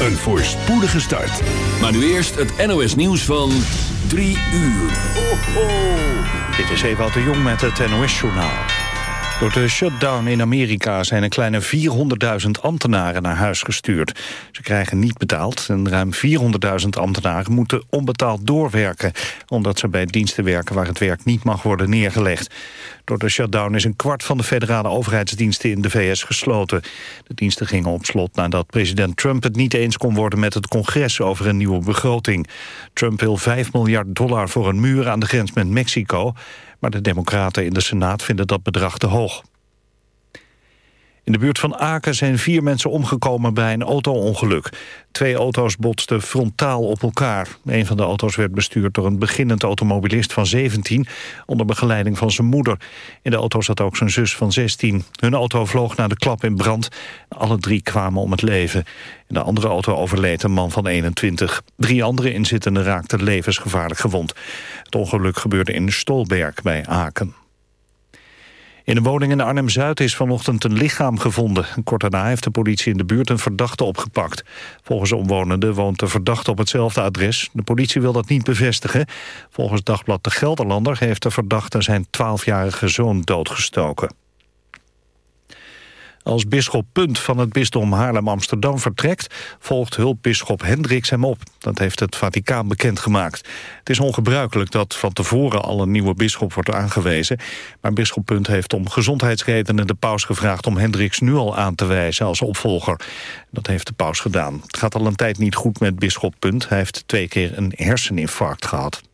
een voorspoedige start. Maar nu eerst het NOS nieuws van 3 uur. Ho. Dit is Ewout de Jong met het NOS-journaal. Door de shutdown in Amerika zijn een kleine 400.000 ambtenaren naar huis gestuurd. Ze krijgen niet betaald en ruim 400.000 ambtenaren moeten onbetaald doorwerken... omdat ze bij diensten werken waar het werk niet mag worden neergelegd. Door de shutdown is een kwart van de federale overheidsdiensten in de VS gesloten. De diensten gingen op slot nadat president Trump het niet eens kon worden met het congres over een nieuwe begroting. Trump wil 5 miljard dollar voor een muur aan de grens met Mexico, maar de democraten in de Senaat vinden dat bedrag te hoog. In de buurt van Aken zijn vier mensen omgekomen bij een auto-ongeluk. Twee auto's botsten frontaal op elkaar. Een van de auto's werd bestuurd door een beginnend automobilist van 17... onder begeleiding van zijn moeder. In de auto zat ook zijn zus van 16. Hun auto vloog naar de klap in brand. Alle drie kwamen om het leven. In de andere auto overleed een man van 21. Drie andere inzittenden raakten levensgevaarlijk gewond. Het ongeluk gebeurde in Stolberg bij Aken. In een woning in Arnhem-Zuid is vanochtend een lichaam gevonden. Kort daarna heeft de politie in de buurt een verdachte opgepakt. Volgens omwonenden woont de verdachte op hetzelfde adres. De politie wil dat niet bevestigen. Volgens Dagblad De Gelderlander heeft de verdachte zijn 12-jarige zoon doodgestoken. Als bisschop Punt van het bisdom Haarlem-Amsterdam vertrekt... volgt hulpbisschop Hendricks hem op. Dat heeft het Vaticaan bekendgemaakt. Het is ongebruikelijk dat van tevoren al een nieuwe bisschop wordt aangewezen. Maar bisschop Punt heeft om gezondheidsredenen de paus gevraagd... om Hendricks nu al aan te wijzen als opvolger. Dat heeft de paus gedaan. Het gaat al een tijd niet goed met bisschop Punt. Hij heeft twee keer een herseninfarct gehad.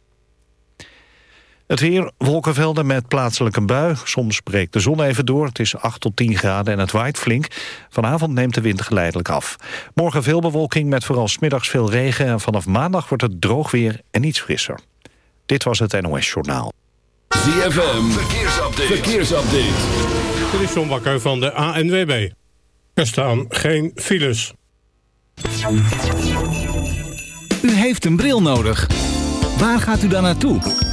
Het weer, wolkenvelden met plaatselijk een bui. Soms breekt de zon even door. Het is 8 tot 10 graden en het waait flink. Vanavond neemt de wind geleidelijk af. Morgen veel bewolking met vooral smiddags veel regen... en vanaf maandag wordt het droog weer en iets frisser. Dit was het NOS Journaal. ZFM, verkeersupdate. verkeersupdate. Dit is John Bakker van de ANWB. Er staan geen files. U heeft een bril nodig. Waar gaat u dan naartoe?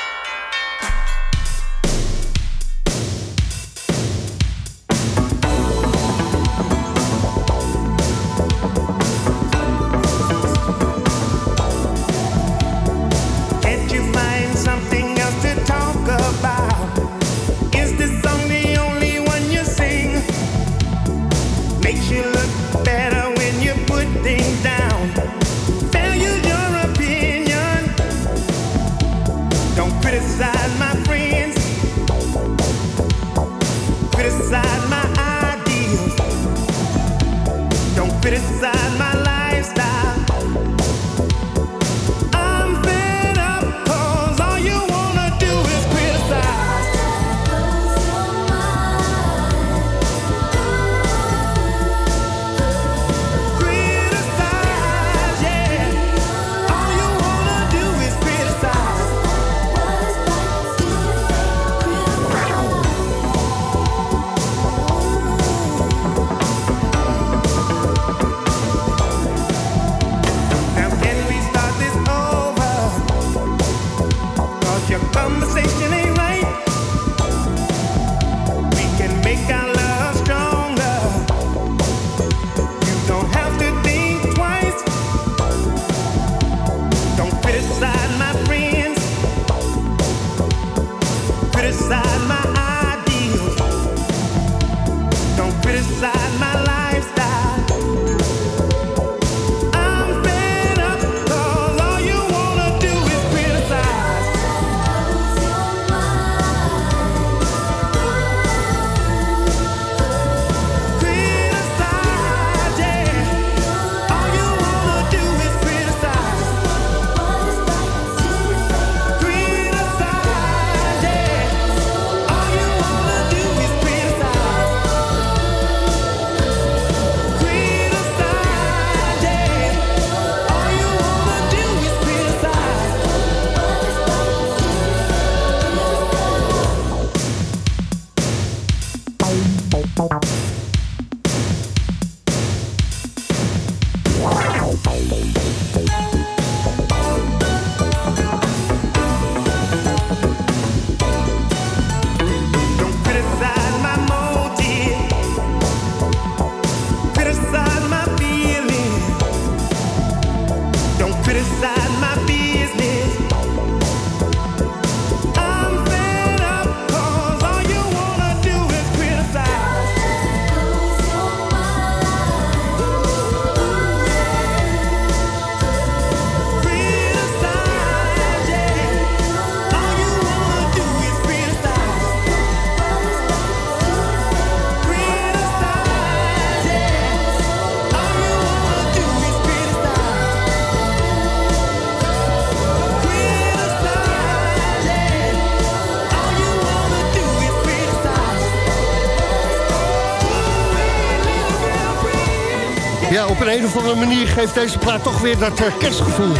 Andere manier geeft deze plaat toch weer dat uh, kerstgevoel.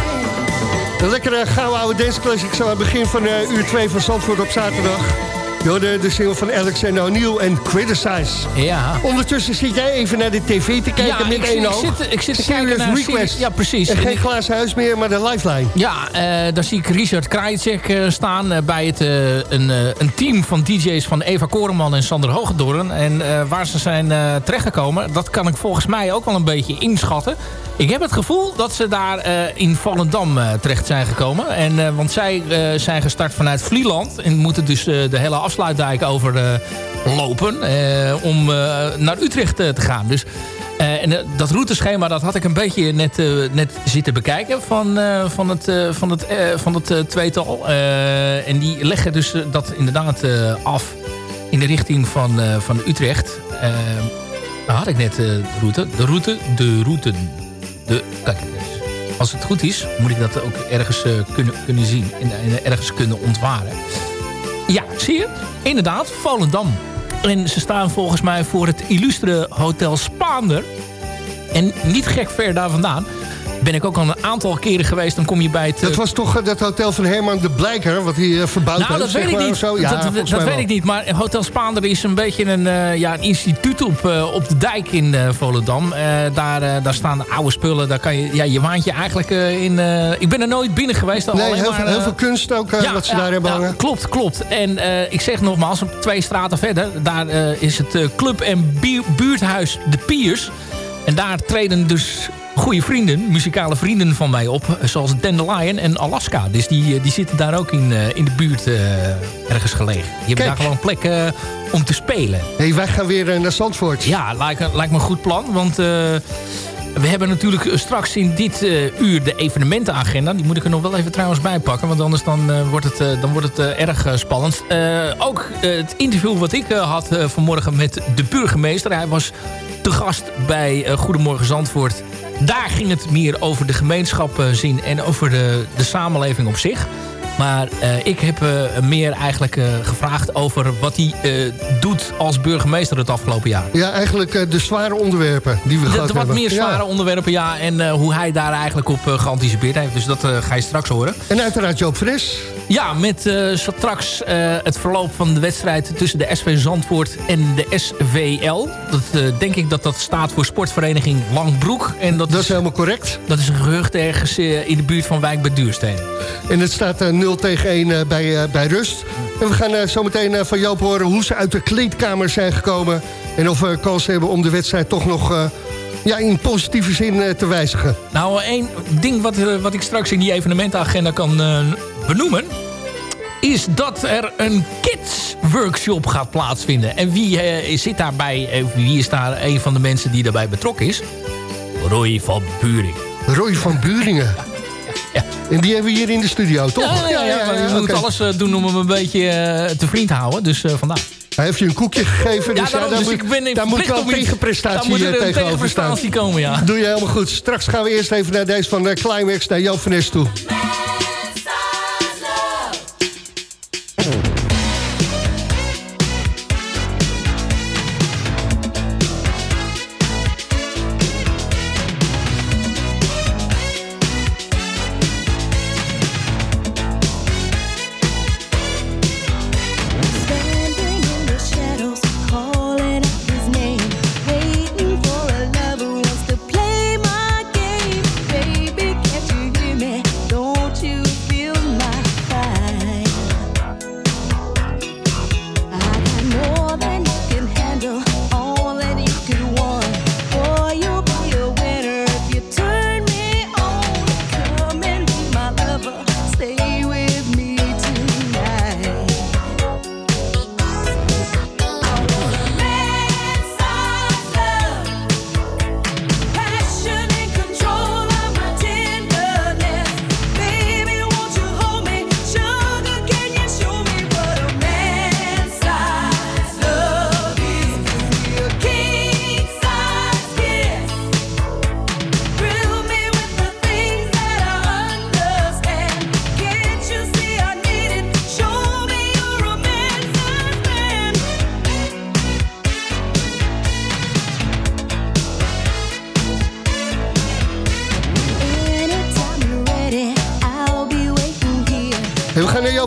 Een lekkere gouden oude dance classic zo aan het begin van uh, uur 2 van Zandvoort op zaterdag. De, de single van Alexander O'Neill en Criticize. Ja. Ondertussen zit jij even naar de tv te kijken met één oog. Ik zit, ik zit te kijken naar Request. Ja, precies. En geen glazen huis meer, maar de lifeline. Ja, uh, daar zie ik Richard Krajicek uh, staan uh, bij het, een, een team van DJ's van Eva Koreman en Sander Hogendoorn. En waar ze zijn terechtgekomen, dat kan ik volgens mij ook wel een beetje inschatten. Ik heb het gevoel dat ze daar in Volendam terecht zijn gekomen. En, want zij zijn gestart vanuit Vlieland en moeten dus de hele afsluitdijk over lopen om naar Utrecht te gaan. Dus en dat routeschema dat had ik een beetje net, net zitten bekijken van, van het, van het, van het tweetal. en die leggen dus dat inderdaad af in de richting van, van Utrecht. daar had ik net de route. De route, de route. De, kijk, als het goed is, moet ik dat ook ergens kunnen, kunnen zien. En, en ergens kunnen ontwaren. Ja, zie je? Inderdaad, Volendam. En ze staan volgens mij voor het illustre Hotel Spaander. En niet gek ver daar vandaan ben ik ook al een aantal keren geweest. Dan kom je bij het... Dat was toch uh, dat hotel van Herman de Blijker, wat hij uh, verbouwd nou, heeft? dat weet ik niet. Zo? Ja, dat, dat weet ik niet. Maar Hotel Spaander is een beetje een, uh, ja, een instituut op, op de dijk in Volendam. daar, daar staan oude spullen. Daar kan je ja, je waantje eigenlijk in... ik ben er nooit binnen geweest. Nee, heel, maar, veel, heel, veel, kunst ook ja, wat ze daar hebben hangen. Klopt, klopt. En ik zeg nogmaals, twee straten verder. Daar is het club en buurthuis De Piers. En daar treden dus goede vrienden, muzikale vrienden van mij op. Zoals Dandelion en Alaska. Dus die, die zitten daar ook in, uh, in de buurt uh, ergens gelegen. Die hebben daar gewoon plek uh, om te spelen. hey, wij gaan weer naar Zandvoort. Ja, lijkt, lijkt me een goed plan. Want we hebben natuurlijk straks in dit uur de evenementenagenda. Die moet ik er nog wel even trouwens bij pakken. Want anders dan, wordt het, dan wordt het erg spannend. ook het interview wat ik had vanmorgen met de burgemeester. Hij was te gast bij Goedemorgen Zandvoort daar ging het meer over de gemeenschap eh, zien en over de, de samenleving op zich. Maar uh, ik heb uh, meer eigenlijk uh, gevraagd over wat hij doet als burgemeester het afgelopen jaar. Ja, eigenlijk de zware onderwerpen die we gehad de, Wat meer zware ja. onderwerpen, ja. En hoe hij daar eigenlijk op geanticipeerd heeft. Dus dat ga je straks horen. En uiteraard Joop Fris. Ja, met straks het verloop van de wedstrijd tussen de SV Zandvoort en de SVL. Dat denk ik dat dat staat voor sportvereniging Langbroek. En dat, dat is, is helemaal correct. Dat is een gerucht ergens in de buurt van Wijk bij Duursteen. En het staat 0 tegen 1 bij, bij rust. En we gaan zo meteen van Joop horen hoe ze uit de kleedkamer zijn gekomen. En of we kans hebben om de wedstrijd toch nog ja, in positieve zin te wijzigen. Nou, één ding wat, wat ik straks in die evenementenagenda kan benoemen. is dat er een kids workshop gaat plaatsvinden. En wie uh, zit daarbij? Uh, wie is daar een van de mensen die daarbij betrokken is? Roy van Buringen. Roy van Buringen. Ja. En die hebben we hier in de studio, toch? Ja, ja, ja, ja, moet alles uh, doen om hem een beetje te vriend te houden. Dus vandaar. Hij heeft je een koekje gegeven, dus, ja, daarom, dus moet, ik ben daar moet wel tegenprestatie moet er tegenover staan. komen, ja. Doe je helemaal goed. Straks gaan we eerst even naar deze van Climax, naar Jan van toe.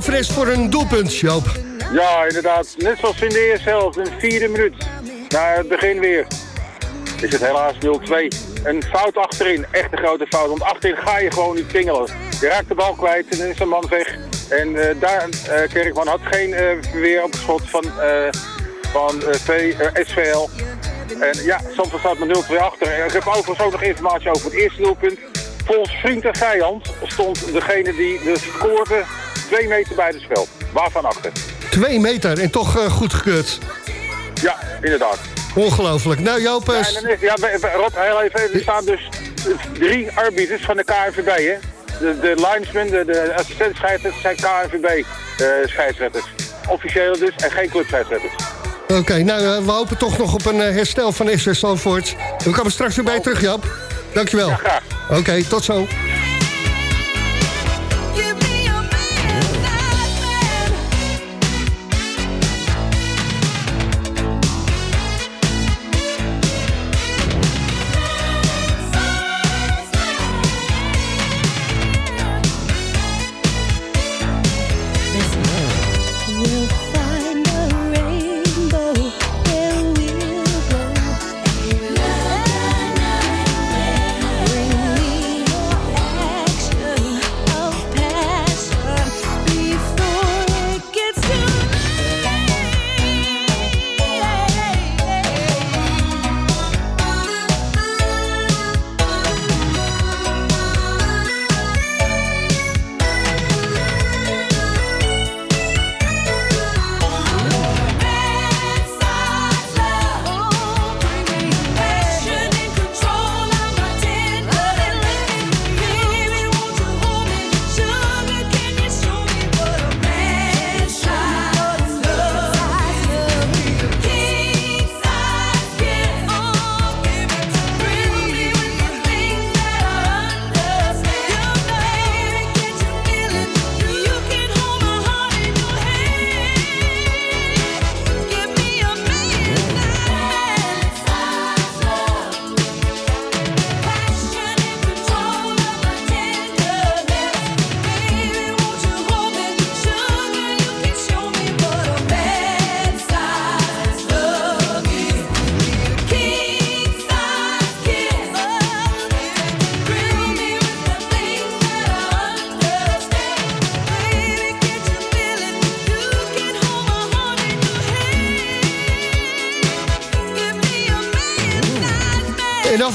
Fres voor een doelpunt, Joop. Ja, inderdaad. Net zoals in de eerste helft, een vierde minuut. Na het begin weer. Is het helaas 0-2. Een fout achterin, echt een grote fout. Want achterin ga je gewoon niet pingelen. Je raakt de bal kwijt en dan is een man weg. En uh, daar, uh, Kerkman had geen uh, weer op het schot van, van SVL. En ja, Zandvoort staat met 0-2 achter. Ik heb overigens ook nog informatie over het eerste doelpunt. Volgens vriend en vijand stond degene die de scoorde twee meter bij het spel. Waarvan achter. Twee meter en toch uh, goed gekeurd. Ja, inderdaad. Ongelooflijk. Nou Joop... Ja, dan is, ja Rob, heel even, er staan dus drie arbiters van de KNVB, hè. De, de linesmen, de, de assistent zijn KNVB-scheidsrechters. Uh, Officieel dus en geen clubscheidsrechters. Oké, okay, nou uh, we hopen toch nog op een uh, herstel van SS Zandvoort. We komen straks weer bij je terug, Jap. Dankjewel. Ja, graag. Oké, okay, tot zo.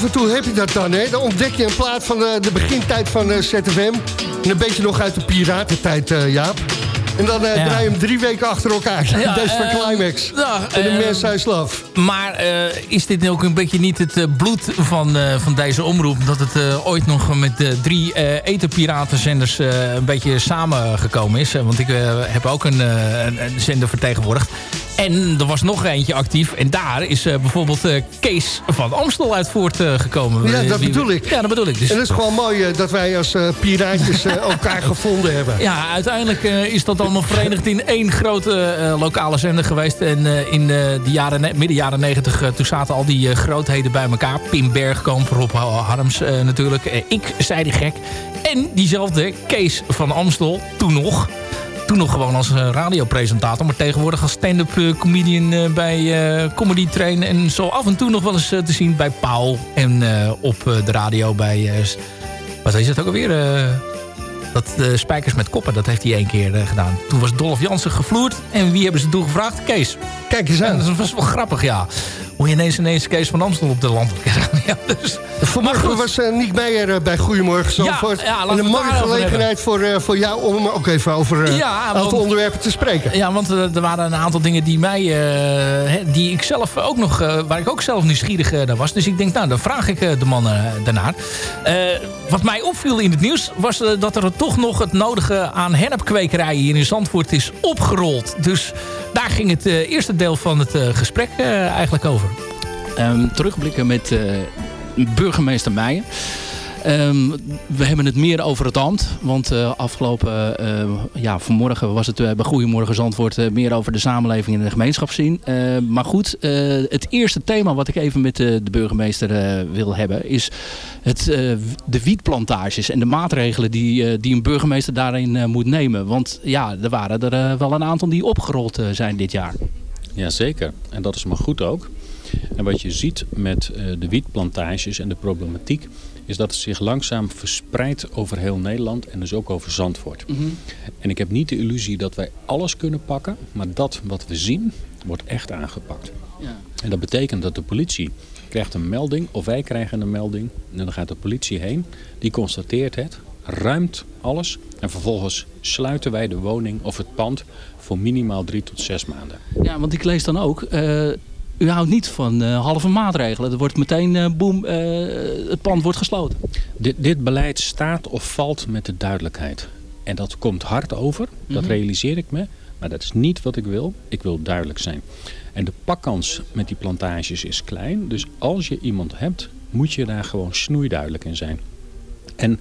Af en toe heb je dat dan, hè? Dan ontdek je een plaat van de, de begintijd van uh, ZFM. En een beetje nog uit de piratentijd, uh, Jaap. En dan uh, draai je hem drie weken achter elkaar. Ja, Deze van Climax. Ja, en de Mens Love. Maar is dit ook een beetje niet het bloed van, van deze omroep? Dat het ooit nog met de drie etenpiratenzenders een beetje samengekomen is. Want ik heb ook een, een, een zender vertegenwoordigd. En er was nog eentje actief. En daar is uh, bijvoorbeeld uh, Kees van Amstel uit voortgekomen. Ja, dat bedoel ik. Ja, dat bedoel ik. Dus. En het is gewoon mooi dat wij als piraatjes elkaar gevonden hebben. Ja, uiteindelijk is dat allemaal verenigd in één grote lokale zender geweest. En in de jaren, midden jaren negentig, toen zaten al die grootheden bij elkaar. Pim Bergkamp, Rob Harms natuurlijk. ik, zei die gek. En diezelfde Kees van Amstel, toen nog toen nog gewoon als eh, radiopresentator. Maar tegenwoordig als stand-up eh, comedian eh, bij Comedy Train. En zo af en toe nog wel eens te zien bij Paul. En op de radio bij... wat is het ook alweer? Dat Spijkers met Koppen, dat heeft hij één keer gedaan. Toen was Dolph Jansen gevloerd. En wie hebben ze toen gevraagd? Kees. Kijk eens aan. dat was wel grappig, ja hoe je ineens ineens Kees van Amstel op de landelijke radio. Dus, Vanmorgen was uh, Nick Meijer uh, bij Goedemorgen Zandvoort. Ja, ja, en een mooie gelegenheid voor, uh, voor jou om ook even over een aantal onderwerpen te spreken. Ja, want er waren een aantal dingen die mij, die ik zelf ook nog, waar ik ook zelf nieuwsgierig naar was. Dus ik denk, nou, dan vraag ik de mannen daarnaar. wat mij opviel in het nieuws was dat er toch nog het nodige aan hennepkwekerijen hier in Zandvoort is opgerold. Dus daar ging het eerste deel van het gesprek eigenlijk over. Um, terugblikken met burgemeester Meijer. Um, we hebben het meer over het ambt. Want uh, afgelopen uh, ja, vanmorgen was het uh, bij Goedemorgen Zandvoort meer over de samenleving en de gemeenschap zien. maar goed, het eerste thema wat ik even met de burgemeester wil hebben is het, de wietplantages en de maatregelen die, die een burgemeester daarin moet nemen. Want ja, er waren er wel een aantal die opgerold zijn dit jaar. Jazeker, en dat is maar goed ook. En wat je ziet met eh, de wietplantages en de problematiek... is dat het zich langzaam verspreidt over heel Nederland en dus ook over Zandvoort. Mhm. En ik heb niet de illusie dat wij alles kunnen pakken... maar dat wat we zien, wordt echt aangepakt. Ja. En dat betekent dat de politie krijgt een melding, of wij krijgen een melding... en dan gaat de politie heen, die constateert het, ruimt alles... en vervolgens sluiten wij de woning of het pand voor minimaal drie tot zes maanden. Ja, want ik lees dan ook... Uh, u houdt niet van uh, halve maatregelen. Er wordt meteen, uh, boem, uh, het pand wordt gesloten. Dit, dit, beleid staat of valt met de duidelijkheid. En dat komt hard over, dat mhm. realiseer ik me. Maar dat is niet wat ik wil. Ik wil duidelijk zijn. En de pakkans met die plantages is klein. Dus als je iemand hebt, moet je daar gewoon snoeiduidelijk in zijn. En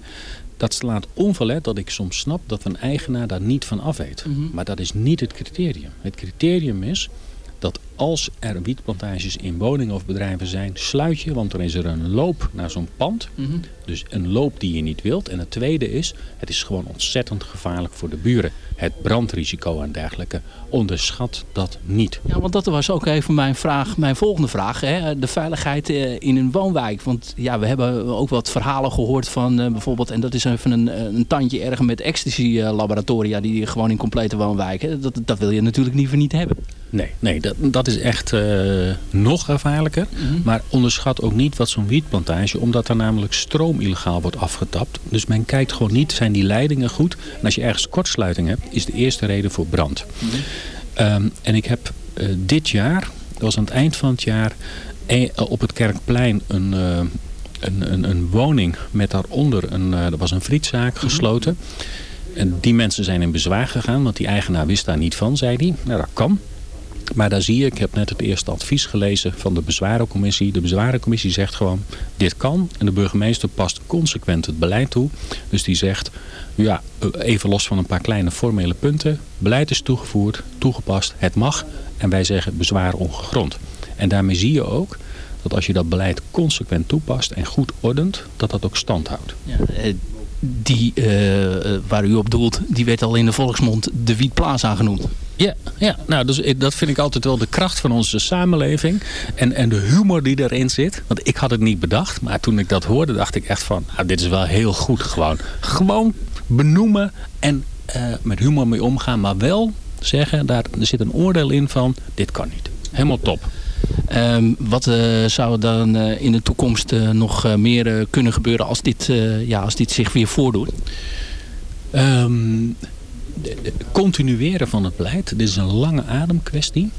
dat slaat onverlet dat ik soms snap dat een eigenaar daar niet van af weet. Mhm. Maar dat is niet het criterium. Het criterium is dat als er wietplantages in woningen of bedrijven zijn, sluit je. Want dan is er een loop naar zo'n pand. Mhm. Dus een loop die je niet wilt. En het tweede is, het is gewoon ontzettend gevaarlijk voor de buren. Het brandrisico en dergelijke. Onderschat dat niet. Ja, want dat was ook even mijn vraag, mijn volgende vraag. Hè? De veiligheid eh, in een woonwijk. Want ja, we hebben ook wat verhalen gehoord van uh, bijvoorbeeld... en dat is even een, een tandje erger met ecstasy-laboratoria... die gewoon in complete woonwijken. Dat, dat wil je natuurlijk liever niet hebben. Nee, nee dat, dat is echt uh, nog gevaarlijker. Mhm. Maar onderschat ook niet wat zo'n wietplantage... omdat er namelijk stroom illegaal wordt afgetapt. Dus men kijkt gewoon niet, zijn die leidingen goed? En als je ergens kortsluiting hebt, is de eerste reden voor brand. Mhm. Um, en ik heb uh, dit jaar, dat was aan het eind van het jaar... E op het Kerkplein een... Uh, een, een, een, woning met daaronder, een, er was een frietzaak mhm. gesloten. En die mensen zijn in bezwaar gegaan, want die eigenaar wist daar niet van, zei hij. Nou, dat kan. Maar daar zie je, ik heb net het eerste advies gelezen van de bezwarencommissie. De bezwarencommissie zegt gewoon, dit kan. En de burgemeester past consequent het beleid toe. Dus die zegt, ja, even los van een paar kleine formele punten. Beleid is toegevoerd, toegepast, het mag. En wij zeggen bezwaar ongegrond. En daarmee zie je ook dat als je dat beleid consequent toepast en goed ordent, dat dat ook stand houdt. Ja, eh, die uh, waar u op doelt, die werd al in de volksmond de Wietplaza genoemd. Ja, ja nou, dus dat vind ik altijd wel de kracht van onze samenleving. En, en de humor die erin zit. Want ik had het niet bedacht. Maar toen ik dat hoorde, dacht ik echt van... Nou, dit is wel heel goed gewoon. Gewoon benoemen en uh, met humor mee omgaan. Maar wel zeggen, daar, er zit een oordeel in van... Dit kan niet. Helemaal top. Um, wat uh, zou dan uh, in de toekomst uh, nog meer kunnen gebeuren als dit, ja, als dit zich weer voordoet? Um, continueren van het beleid. Dit is een lange ademkwestie.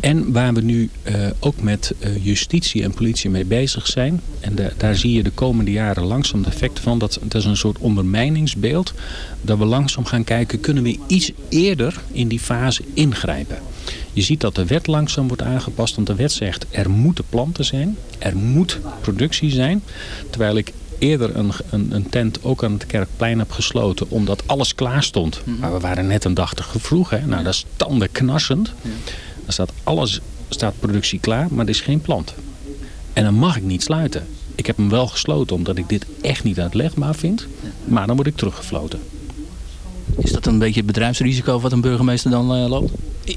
En waar we nu ook met justitie en politie mee bezig zijn. En daar zie je de komende jaren langzaam de effecten van. Dat, dat is een soort ondermijningsbeeld. Dat we langzaam gaan kijken, kunnen we iets eerder in die fase ingrijpen. Je ziet dat de wet langzaam wordt aangepast. Want de wet zegt er moeten planten zijn. Er moet productie zijn. Terwijl ik eerder een, een, een, tent ook aan het Kerkplein heb gesloten. Omdat alles klaar stond. Mhm. Maar we waren net een dag te vroeg. Hè? Nou, dat is tanden knarsend. Dan staat alles, staat productie klaar. Maar er is geen plant. En dan mag ik niet sluiten. Ik heb hem wel gesloten omdat ik dit echt niet uitlegbaar vind. Maar dan word ik teruggefloten. Is dat een beetje het bedrijfsrisico wat een burgemeester dan uh, loopt?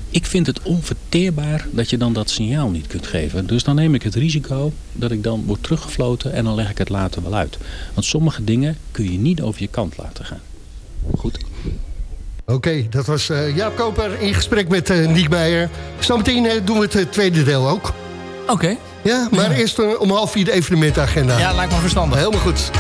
Ik vind het onverteerbaar dat je dan dat signaal niet kunt geven. Dus dan neem ik het risico dat ik dan word teruggefloten en dan leg ik het later wel uit. Want sommige dingen kun je niet over je kant laten gaan. Goed. Oké, dat was uh, Jaap Koper in gesprek met uh, Niek Meijer. Zometeen uh, doen we het tweede deel ook. Oké. Ja, maar eerst om half vier de evenementagenda. Ja, lijkt me verstandig. Helemaal goed.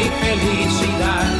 Y felicidad.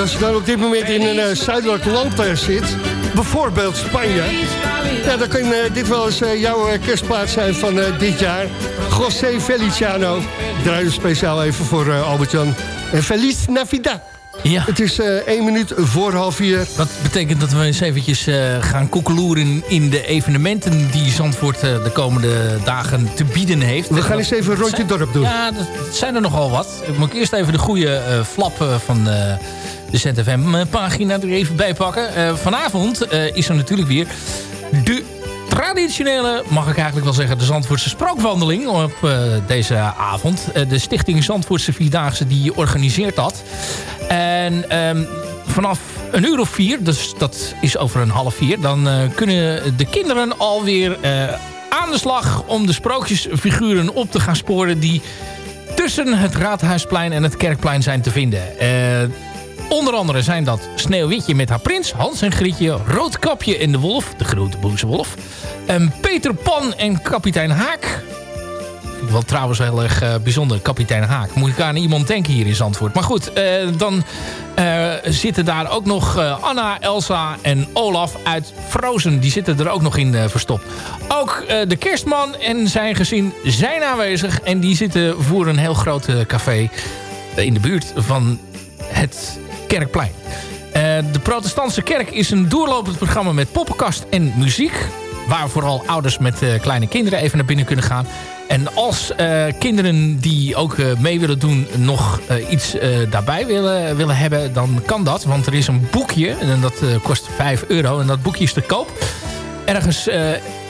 En als je dan op dit moment in een eh, zuidelijk land eh, zit, bijvoorbeeld Spanje... Ja, dan kan eh, dit wel eens jouw kerstplaats zijn van dit jaar. José Feliciano. Draai we speciaal even voor Albert-Jan. En Feliz Navidad. Ja. Het is één minuut voor half vier. Dat betekent dat we eens eventjes gaan koekeloeren in de evenementen die Zandvoort de komende dagen te bieden heeft. We gaan eens even een rondje Zijn- dorp doen. Ja, dat zijn er nogal wat. Ik moet eerst even de goede flap eh, van ZFM-pagina er even bij pakken. Eh, vanavond eh, is er natuurlijk weer de traditionele, mag ik eigenlijk wel zeggen, de Zandvoortse sprookwandeling op eh, deze avond. Eh, de stichting Zandvoortse Vierdaagse die organiseert dat. En ehm, vanaf een uur of vier, dus dat is over een half vier... dan eh, kunnen de kinderen alweer eh, aan de slag om de sprookjesfiguren op te gaan sporen... die tussen het Raadhuisplein en het Kerkplein zijn te vinden. Onder andere zijn dat Sneeuwwitje met haar prins, Hans en Grietje... Roodkapje en de Wolf, de grote boze wolf... en Peter Pan en kapitein Haak... Wel trouwens heel erg eh, bijzonder, kapitein Haak. Moet ik aan iemand denken hier in Zandvoort. Maar goed, eh, dan eh, zitten daar ook nog Anna, Elsa en Olaf uit Frozen. Die zitten er ook nog in verstopt. Ook de kerstman en zijn gezin zijn aanwezig. En die zitten voor een heel groot café in de buurt van het Kerkplein. Eh, de protestantse kerk is een doorlopend programma met poppenkast en muziek. Waar vooral ouders met eh, kleine kinderen even naar binnen kunnen gaan. En als eh, kinderen die ook mee willen doen nog iets daarbij willen, willen hebben, dan kan dat. Want er is een boekje en dat kost 5 euro en dat boekje is te koop. Ergens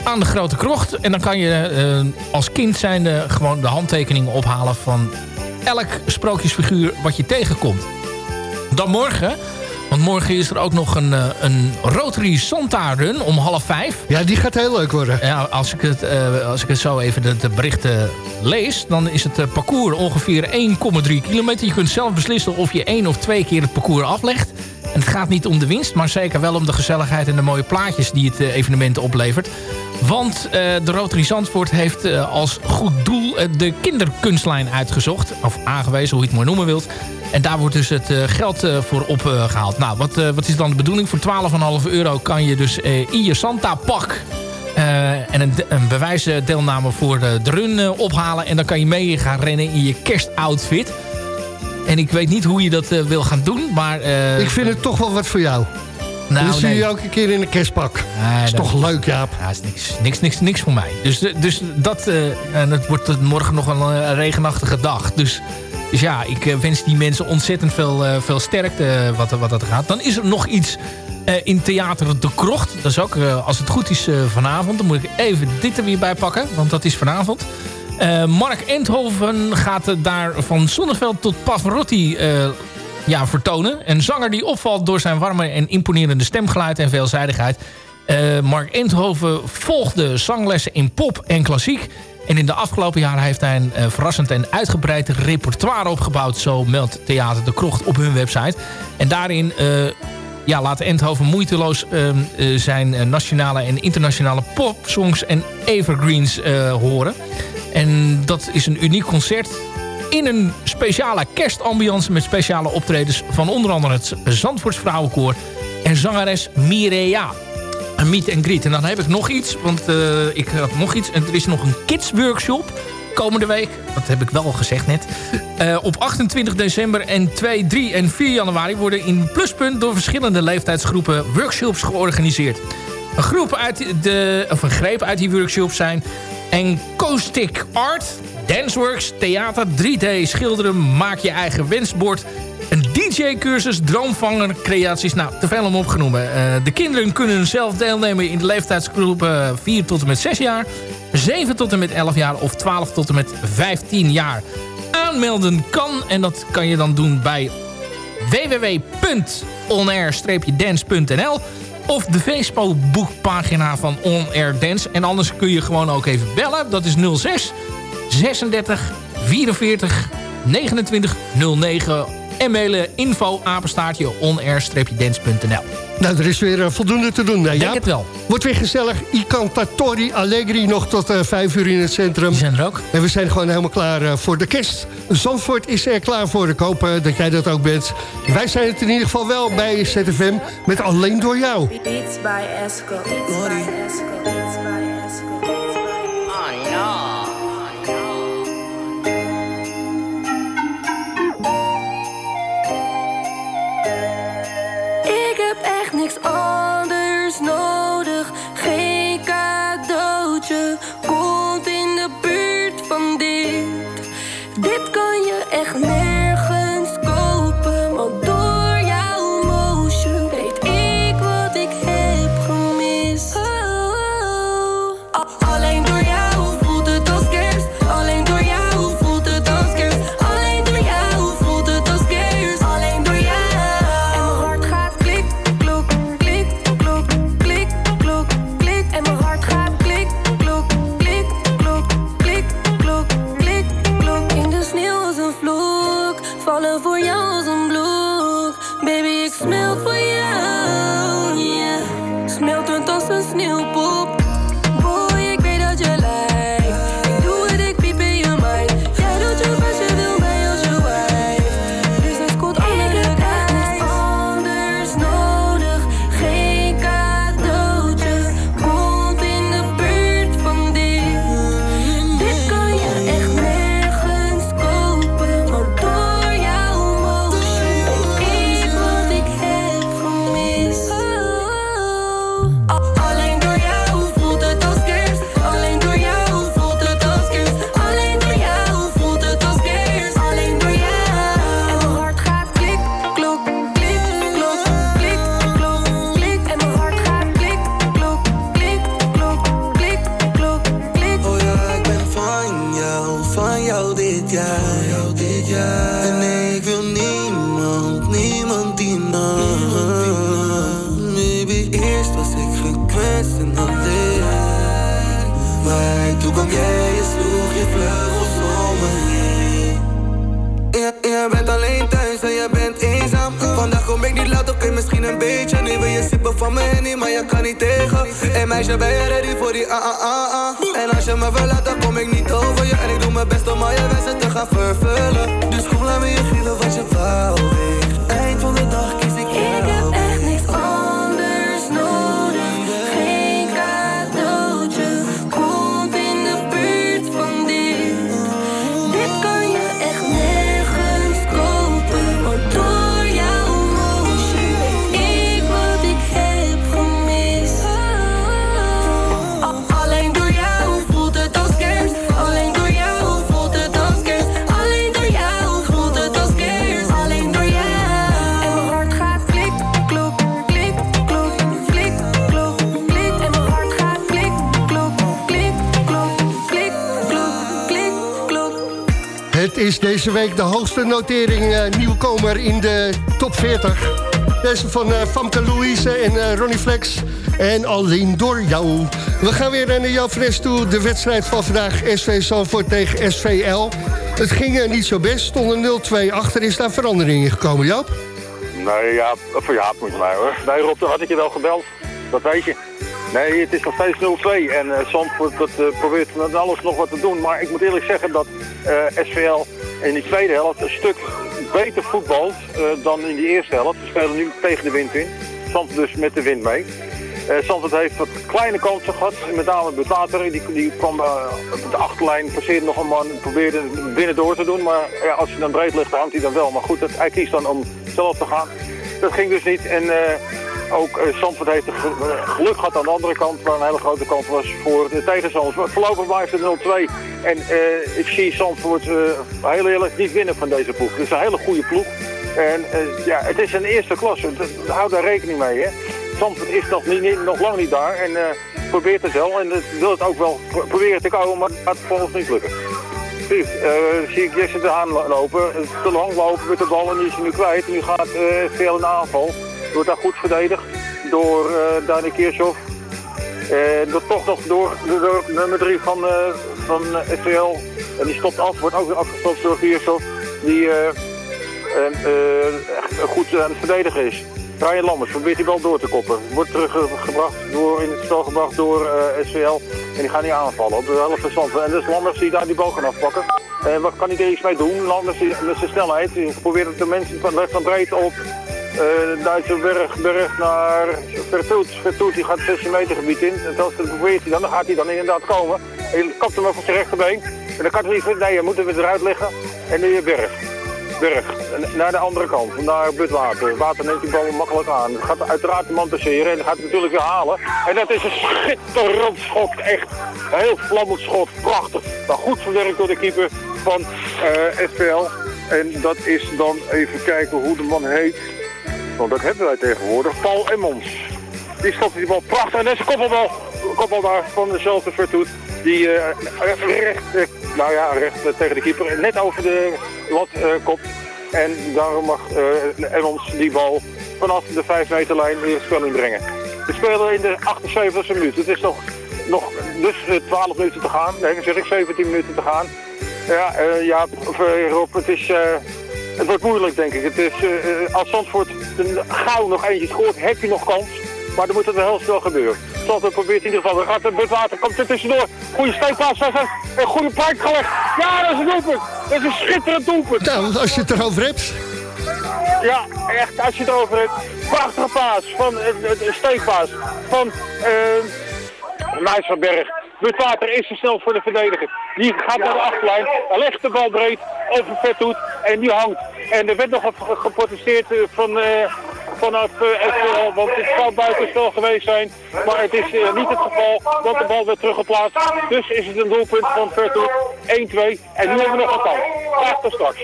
aan de Grote Krocht. En dan kan je als kind zijnde gewoon de handtekening ophalen van elk sprookjesfiguur wat je tegenkomt. Dan morgen, want morgen is er ook nog een, eh, een Rotary Santa Run om half vijf. Ja, die gaat heel leuk worden. Ja, als ik het, eh, als ik het zo even de, de berichten lees... dan is het eh, parcours ongeveer 1,3 kilometer. Je kunt zelf beslissen of je één of twee keer het parcours aflegt. Het gaat niet om de winst, maar zeker wel om de gezelligheid... en de mooie plaatjes die het eh, evenement oplevert. Want uh, de Rotary Zandvoort heeft uh, als goed doel de kinderkunstlijn uitgezocht. Of aangewezen, hoe je het maar noemen wilt. En daar wordt dus het geld voor opgehaald. nou, wat, wat is dan de bedoeling? Voor 12,5 euro kan je dus in je Santa-pak... en een, een bewijsdeelname voor de, de run ophalen. En dan kan je mee gaan rennen in je kerstoutfit. En ik weet niet hoe je dat wil gaan doen, maar... ik vind het toch wel wat voor jou. Nou, dan zie je elke keer in een kerstpak. dat is toch leuk, Jaap? Ja, is niks, niks, niks, niks voor mij. Dus, dus dat, uh, en het wordt morgen nog een regenachtige dag. Dus, dus ja, ik wens die mensen ontzettend veel, veel sterkte wat, wat dat gaat. Dan is er nog iets in Theater De Krocht. Dat is ook, als het goed is, vanavond. Dan moet ik even dit er weer bij pakken, want dat is vanavond. Mark Endhoven gaat daar van Zonneveld tot Pavarotti ja, vertonen. Een zanger die opvalt door zijn warme en imponerende stemgeluid en veelzijdigheid. Uh, Mark Endhoven volgde zanglessen in pop en klassiek. En in de afgelopen jaren heeft hij een uh, verrassend en uitgebreid repertoire opgebouwd. Zo meldt Theater de Krocht op hun website. En daarin uh, ja, laat Endhoven moeiteloos zijn nationale en internationale popsongs en evergreens horen. En dat is een uniek concert in een speciale kerstambiance met speciale optredens van onder andere het Zandvoorts Vrouwenkoor en zangeres Mireia. Een meet and greet. En dan heb ik nog iets, want uh, ik had nog iets. En er is nog een kids workshop komende week. Dat heb ik wel al gezegd net. Uh, op 28 december en 2, 3 en 4 januari worden in Pluspunt door verschillende leeftijdsgroepen workshops georganiseerd. Een groep uit de, of een greep uit die workshops zijn Encaustic Art, Danceworks, theater, 3D schilderen, maak je eigen wensbord... Een DJ-cursus, droomvanger, creaties. Nou, te veel om opgenomen. Uh, de kinderen kunnen zelf deelnemen in de leeftijdsgroepen 4 tot en met 6 jaar... 7 tot en met 11 jaar of 12 tot en met 15 jaar. Aanmelden kan en dat kan je dan doen bij www.onair-dance.nl of de Facebookpagina van On Air Dance. En anders kun je gewoon ook even bellen. Dat is 06 36 44 29 09 en mailen info apenstaartje onair-dance.nl. Nou, er is weer uh, voldoende te doen. Uh, Denk het wel. Wordt weer gezellig. I Cantatori Allegri nog tot uh, vijf uur in het centrum. Die zijn er ook. En we zijn gewoon helemaal klaar uh, voor de kerst. Zandvoort is er klaar voor. Ik hoop dat jij dat ook bent. Wij zijn het in ieder geval wel bij ZFM met Alleen Door Jou. Beats by Esco. Beats by Esco. Niks anders is deze week de hoogste notering eh, nieuwkomer in de top 40. Deze van eh, Famke Louise en eh, Ronnie Flex. En alleen door jou. We gaan weer naar Jan Fres toe. De wedstrijd van vandaag SV Zandvoort tegen SVL. Het ging niet zo best. Stonden 0-2 achter. Is daar verandering in gekomen, Joop? Nee, ja, voor Jaap moet mij hoor. Nee, Rob, had ik je wel gebeld. Dat weet je. Nee, het is nog steeds 0-2 en eh Zandvoort dat, eh, probeert met alles nog wat te doen. Maar ik moet eerlijk zeggen dat eh, SVL in die tweede helft een stuk beter voetbalt dan in die eerste helft. We spelen nu tegen de wind in. Zandvoort dus met de wind mee. Zandvoort heeft wat kleine kansen gehad. Met name Butater, die, die kwam op de achterlijn, passeerde nog een man, probeerde binnen door te doen. Maar ja, als hij dan breed ligt, hangt hij dan wel. Maar goed, dat, hij kiest dan om zelf te gaan. Dat ging dus niet. En ook uh, Zandvoort heeft eh, geluk gehad aan de andere kant, waar een hele grote kans was voor de tegenstanders. Maar voorlopig blijft het 0-2. En eh, ik zie Zandvoort heel eerlijk niet winnen van deze ploeg. Het is een hele goede ploeg. En ja, het is een eerste klasse. Dat- Hou daar rekening mee, hè. Zandvoort is nog, niet, nog lang niet daar en probeert het wel. En wil het ook wel pro- proberen te komen, maar het gaat volgens niet lukken. Eh, zie ik Jesse de Haan lo- lopen, eh, te lang lopen met de bal en die is nu kwijt. Nu gaat veel in aanval. Wordt daar goed verdedigd door eh Dani Kirchhoff. Eh, dat toch nog door, door nummer 3 van, eh van. En die stopt af, wordt ook weer afgestopt door Kirchhoff. Die eh, en, echt goed aan het verdedigen is. Ryan Lammers probeert die bal door te koppen. Wordt teruggebracht door, in het spel gebracht door SVL. En die gaan niet aanvallen op de helft van Zandvoort. En dus Lammers die daar die bal kan afpakken. En wat kan hij er iets mee doen? Lammers met zijn snelheid. Die probeert de mensen van rechts van breed op. eh Duitse berg, naar Vertoet. Vertoet die gaat het 16 meter gebied in. En dat probeert hij dan. Gaat hij dan inderdaad komen. En je kapt hem over zijn rechterbeen. En dan kan hij niet. Nee, je moet hem eruit leggen. En nu je berg. Berg, naar de andere kant, naar Butwater. Water neemt die bal makkelijk aan. Gaat uiteraard de man passeren en gaat het natuurlijk weer halen. En dat is een schitterend schot, echt. Een heel vlammend schot, prachtig. Maar goed verwerkt door de keeper van eh SPL. En dat is dan even kijken hoe de man heet. Want dat hebben wij tegenwoordig. Paul Emmons. Die stopte die bal prachtig. En dat is een kopbalbal, kopbal daar van dezelfde Vertoet. Die eh, recht, eh, nou ja, recht eh, tegen de keeper. Net over de lat kopt. En daarom mag Emmons die bal vanaf de 5 meterlijn weer het spel inbrengen. We spelen in de 78e minuut. Het is nog, nog dus eh, 12 minuten te gaan. Nee, zeg ik 17 minuten te gaan. Ja, ja Rob, het is... het wordt moeilijk, denk ik. Het is, eh, eh, als Zandvoort een gauw nog eentje scoort, heb je nog kans. Maar dan moet het wel heel snel gebeuren. Zandvoort probeert in ieder geval. Dan gaat het Butwater, komt er tussendoor. Goede steekpaas, een goede plank gelegd. Ja, dat is een doelpunt. Dat is een schitterend doelpunt. Nou, als je het erover hebt. Ja, echt, als je het over hebt. Prachtige paas van de steekpaas van uh, Nijs van Berg. Butwater is te snel voor de verdediger. Die gaat naar de achterlijn, legt de bal breed over Vertoet en die hangt. En er werd nog ge- geprotesteerd eh, van, eh, vanaf SVL, want het zou buitenspel geweest zijn. Maar het is niet het geval, want de bal werd teruggeplaatst. Dus is het een doelpunt van Vertoet, 1-2. En nu hebben we nog een kans. Graag tot straks.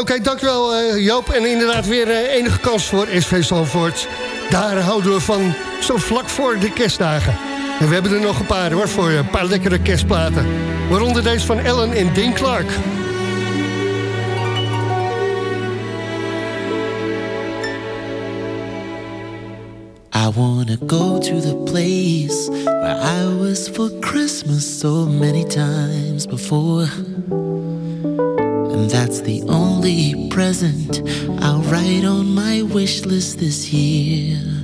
Oké, dankjewel eh, Joop. En inderdaad weer enige kans voor SV Zandvoort. Daar houden we van zo vlak voor de kerstdagen. En we hebben er nog een paar hoor, voor je. Een paar lekkere kerstplaten. Waaronder deze van Ellen en Dean Clark. I wanna go to the place where I was for Christmas so many times before. And that's the only present I'll write on my wish list this year.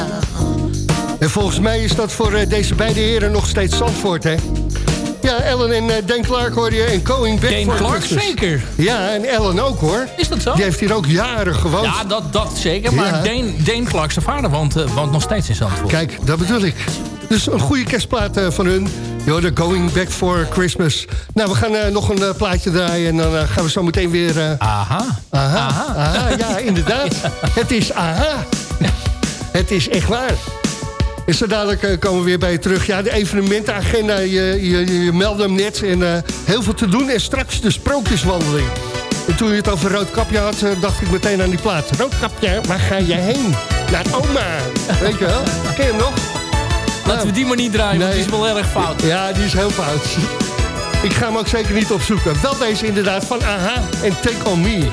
volgens mij is dat voor uh, deze beide heren nog steeds Zandvoort, hè? Ja, Ellen en uh, Dane Clark hoor je en Going Back for Clark Christmas. zeker. Ja, en Ellen ook hoor. Is dat zo? Die heeft hier ook jaren gewoond. Ja, dat, dat zeker. Maar Ja. Dane, Dane Clark, zijn vader, woont, uh, woont nog steeds in Zandvoort. Kijk, dat bedoel ik. Dus een goede kerstplaat van hun. Je hoorde Going Back for Christmas. Nou, we gaan uh, nog een uh, plaatje draaien en dan gaan we zo meteen weer... Aha. Aha. Aha. Aha, ja, inderdaad. Het is aha. Het is echt waar. En zo dadelijk uh, komen we weer bij je terug. Ja, de evenementenagenda, je, je, je meldde hem net. En uh, heel veel te doen. En straks de sprookjeswandeling. En toen je het over Roodkapje had, uh, dacht ik meteen aan die plaat. Roodkapje, waar ga je heen? Naar oma. Weet je wel? Ken je hem nog? Laten we die maar niet draaien, want die is wel erg fout. Ja, die is heel fout. Ik ga hem ook zeker niet opzoeken. Wel deze inderdaad van AHA en Take On Me.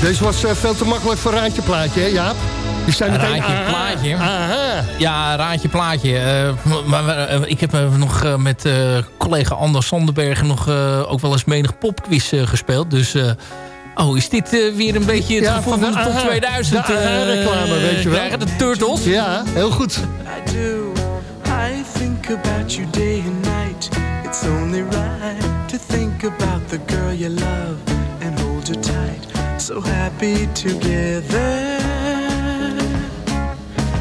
Deze was eh, veel te makkelijk voor Raadje Plaatje, hè Jaap? Die zijn Een meteen... raadje aha, plaatje. aha. Ja, raadje plaatje. Eh, maar eh, ik heb nog met eh, collega Anders Sanderberg nog eh, ook wel eens menig popquiz eh, gespeeld. Dus, eh, oh, is dit eh, weer een beetje het Ja, gevoel van de van de top AHA 2000 de AHA-reclame, eh, weet je wel. krijgen? De Turtles? Ja, heel goed. I do. I think about you day and night. It's only right to think about the girl you love and hold her tight. So happy together.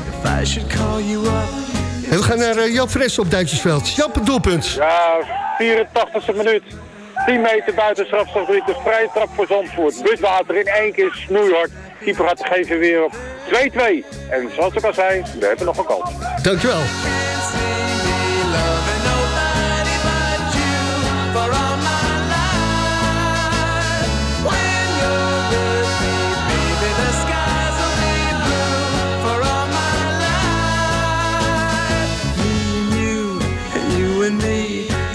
If I should call you up. En we gaan naar uh, Joop Fres op Duitsersveld. Joop, een doelpunt. Ja, 84e minuut. 10 meter buiten strafstofgebied. De vrije trap voor Zandvoort. Buswater in één keer snoeihard. Keeper had de geven weer op 2-2. En zoals ik al zei, we hebben nog een kans. Dankjewel.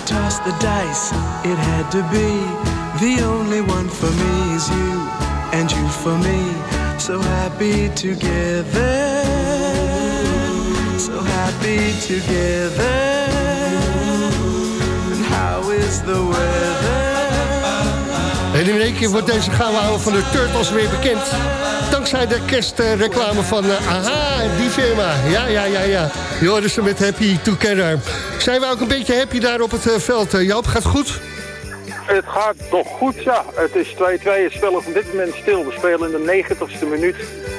Matter how they toss the dice, it had to be. The only one for me is you, and you for me. So happy together. So happy together. And how is the weather? En in één keer wordt deze gouden ouwe van de Turtles weer bekend. Dankzij de kerstreclame van uh, AHA, die firma. Ja, ja, ja, ja. Je hoorde ze met Happy Together. Zijn we ook een beetje happy daar op het uh, veld? Uh, Joop, gaat goed? Het gaat toch goed, ja. Het is 2-2. Het spel is op dit moment stil. We spelen in de 90ste minuut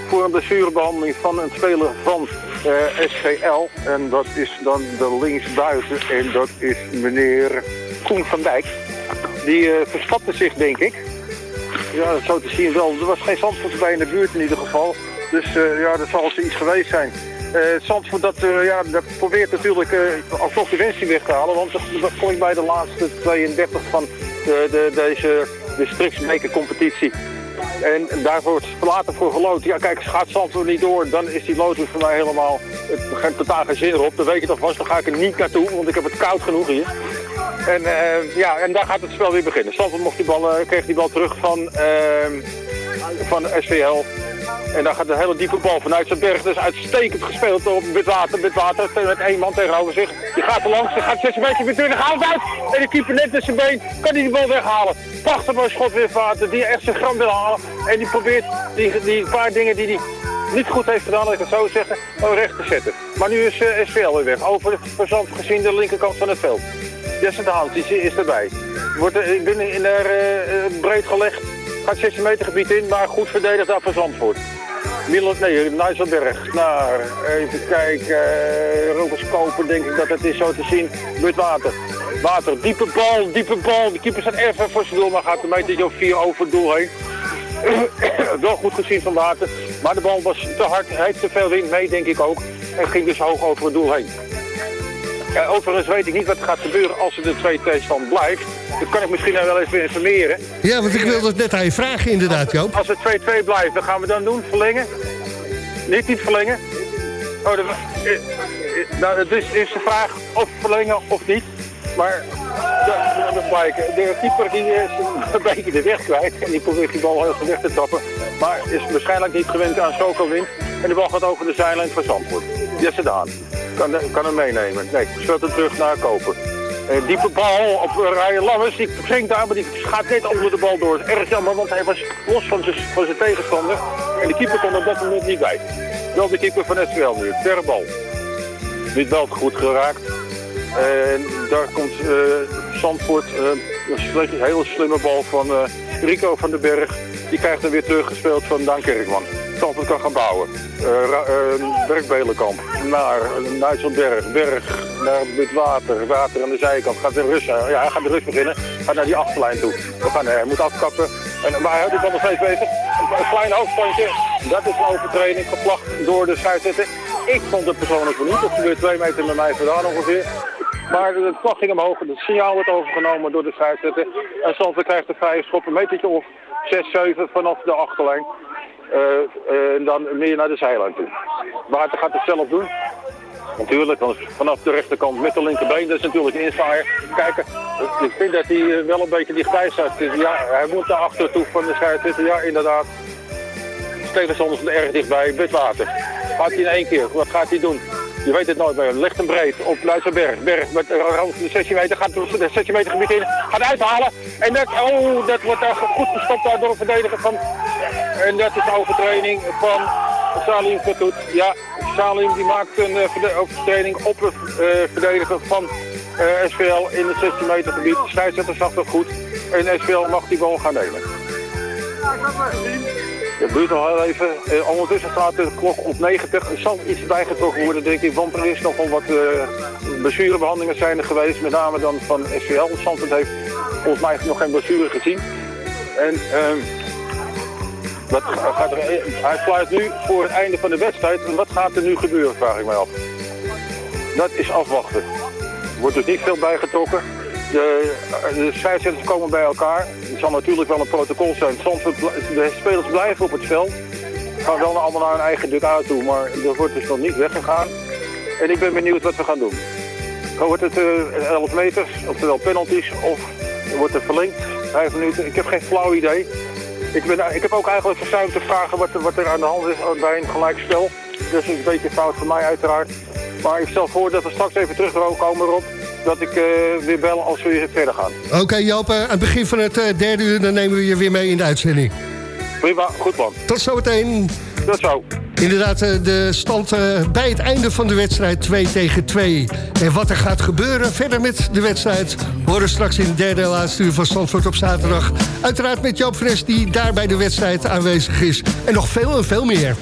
voor een blessurebehandeling van een speler van uh, SGL. En dat is dan de linksbuiten. En dat is meneer Koen van Dijk. Die uh, verstapte zich, denk ik. Ja, dat zo te zien wel. Er was geen Zandvoort bij in de buurt in ieder geval. Dus ja, dat zal iets geweest zijn. Uh, Zandvoort dat, uh, ja, dat probeert natuurlijk uh, alsnog de winst weg te halen. Want dat kom ik bij de laatste 32 van de, de, deze districtsbekercompetitie. En daar wordt later voor geloot. Ja, kijk, gaat Zandvoort niet door, dan is die loting voor mij helemaal... Het geen totaal geen zin op. Dan weet je toch vast, dan ga ik er niet naartoe, want ik heb het koud genoeg hier. En, ja, en daar gaat het spel weer beginnen. Zandvoort mocht die bal, kreeg die bal terug van, uh, van SVL. En dan gaat de hele diepe bal vanuit zijn berg. Dus uitstekend gespeeld op Witwater. Witwater met één man tegenover zich. Die gaat er langs. Die gaat 6 meter weer terug. Haalt uit. En de keeper net zijn been. Kan hij die bal weghalen. Prachtig mooi schot Witwater. Die echt zijn gram wil halen. En die probeert die, die paar dingen die hij niet goed heeft gedaan, laat ik het zo zeggen, recht te zetten. Maar nu is uh, SVL weer weg. Over verzand gezien de linkerkant van het veld. Jesse de Hout is, is erbij. Wordt er binnen in er uh, breed gelegd. Gaat 16 meter gebied in, maar goed verdedigd daar van Zandvoort. Milan, nee, Nijsselberg. Nou, even kijken. Uh, Robert Koper, denk ik dat het is zo te zien. Met water. Water, diepe bal, diepe bal. De keeper staat even voor zijn doel, maar gaat een meter of vier over het doel heen. Wel goed gezien van Water. Maar de bal was te hard. Hij heeft te veel wind mee, denk ik ook. En ging dus hoog over het doel heen. Ja, overigens weet ik niet wat er gaat gebeuren als er de 2-2 stand blijft. Dat kan ik misschien nou wel even informeren. Ja, want ik wilde het net aan je vragen inderdaad, Joop. Als het 2-2 blijft, dan gaan we dan doen? Verlengen? Niet, niet verlengen? Oh, de, eh, eh, nou, het is, is de vraag of verlengen of niet. Maar. De keeper die is een beetje de weg kwijt. En die probeert die bal heel goed weg te trappen. Maar is waarschijnlijk niet gewend aan zoveel wind. En de bal gaat over de zijlijn van Zandvoort. Jesse Daan. kan, kan hem meenemen. Nee, speelt hem terug naar Koper. Eh, diepe bal op Ryan Lammers. Die springt daar, maar die gaat net onder de bal door. Erg jammer, want hij was los van zijn, tegenstander. En de keeper kon er op dat moment niet bij. Wel de keeper van SWL nu. Verre bal. Niet wel goed geraakt. En daar komt eh Zandvoort. eh, een hele slimme bal van eh, Rico van den Berg. Die krijgt hem weer teruggespeeld van Daan Kerkman. Zandvoort kan gaan bouwen. Eh Ra- eh, Dirk Belenkamp naar Nijsselberg. Berg naar het water. Water aan de zijkant. Gaat de rust, ja, hij gaat de rust beginnen. Gaat naar die achterlijn toe. We gaan, hij moet afkappen. En, maar hij houdt het nog steeds bezig. Een, klein hoofdstandje. Dat is een overtreding. Geplacht door de scheidsrechter. Ik vond het persoonlijk niet. Dat gebeurt twee meter met mij vandaan ongeveer. Maar de vlag ging omhoog, het signaal werd overgenomen door de scheidsrechter. En Zandvoort krijgt een vrije schop, een metertje of 6, 7 vanaf de achterlijn. Eh, eh, en dan meer naar de zijlijn toe. Water gaat het zelf doen. Natuurlijk, want vanaf de rechterkant met de linkerbeen, dat is natuurlijk inzwaaier. Kijken, ik vind dat hij eh, wel een beetje dichtbij staat. Dus Ja, hij moet naar achter toe van de scheidsrechter, ja inderdaad. Tegenstanders erg dichtbij, Witwater. Gaat hij in één keer, wat gaat hij doen? Je weet het nooit meer. Licht en breed op Luisterberg. Berg met rand de 16 meter. Gaat de 16 meter gebied in. Gaat uithalen. En dat, oh, dat wordt daar goed gestopt door een verdediger van. En dat is overtreding van Salim Fatout. Ja, Salim die maakt een eh, overtreding op een eh, verdediger van eh, SVL in het 16 meter gebied. De zag goed. En SVL mag die bal gaan nemen. Het duurt nog even. Eh, ondertussen staat de klok op 90. Er zal iets bijgetrokken worden, denk ik. Want er is nogal wat eh blessurebehandelingen zijn er geweest. Met name dan van SVL. Zandvoort heeft volgens mij nog geen blessure gezien. En ehm wat ga- gaat er, hij fluit nu voor het einde van de wedstrijd. En wat gaat er nu gebeuren, vraag ik mij af. Dat is afwachten. Er wordt dus niet veel bijgetrokken. De, de scheidsrechters komen bij elkaar. Er zal natuurlijk wel een protocol zijn. De spelers blijven op het veld. Gaan wel allemaal naar hun eigen dugout toe, maar er wordt dus nog niet weggegaan. En ik ben benieuwd wat we gaan doen. Wordt het eh 11 meters, oftewel penalties, of wordt het verlengd? Vijf minuten. Ik heb geen flauw idee. Ik, ben, ik heb ook eigenlijk verzuimd te vragen wat, wat er aan de hand is bij een gelijkspel. Is een beetje fout van mij uiteraard. Maar ik stel voor dat we straks even terugkomen erop dat ik eh, weer bel als we weer verder gaan. Oké Joop, eh, aan het begin van het eh, derde uur... dan nemen we je weer mee in de uitzending. Prima, goed man. Tot zometeen. Tot zo. Inderdaad, de stand eh, bij het einde van de wedstrijd 2 tegen 2. En wat er gaat gebeuren verder met de wedstrijd... horen straks in het derde en laatste uur van Stanford op zaterdag. Uiteraard met Joop Fres die daar bij de wedstrijd aanwezig is. En nog veel en veel meer.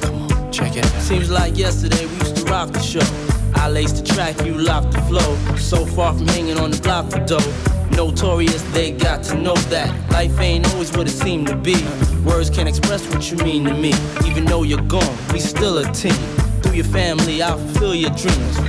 Check it. Seems like yesterday we used to rock the show. I lace the track, you locked the flow. So far from hanging on the block for dough. Notorious, they got to know that life ain't always what it seemed to be. Words can't express what you mean to me. Even though you're gone, we still a team. Through your family, I'll fulfill your dreams.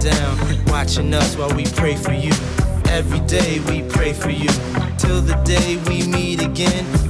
Down, watching us while we pray for you. Every day we pray for you, till the day we meet again.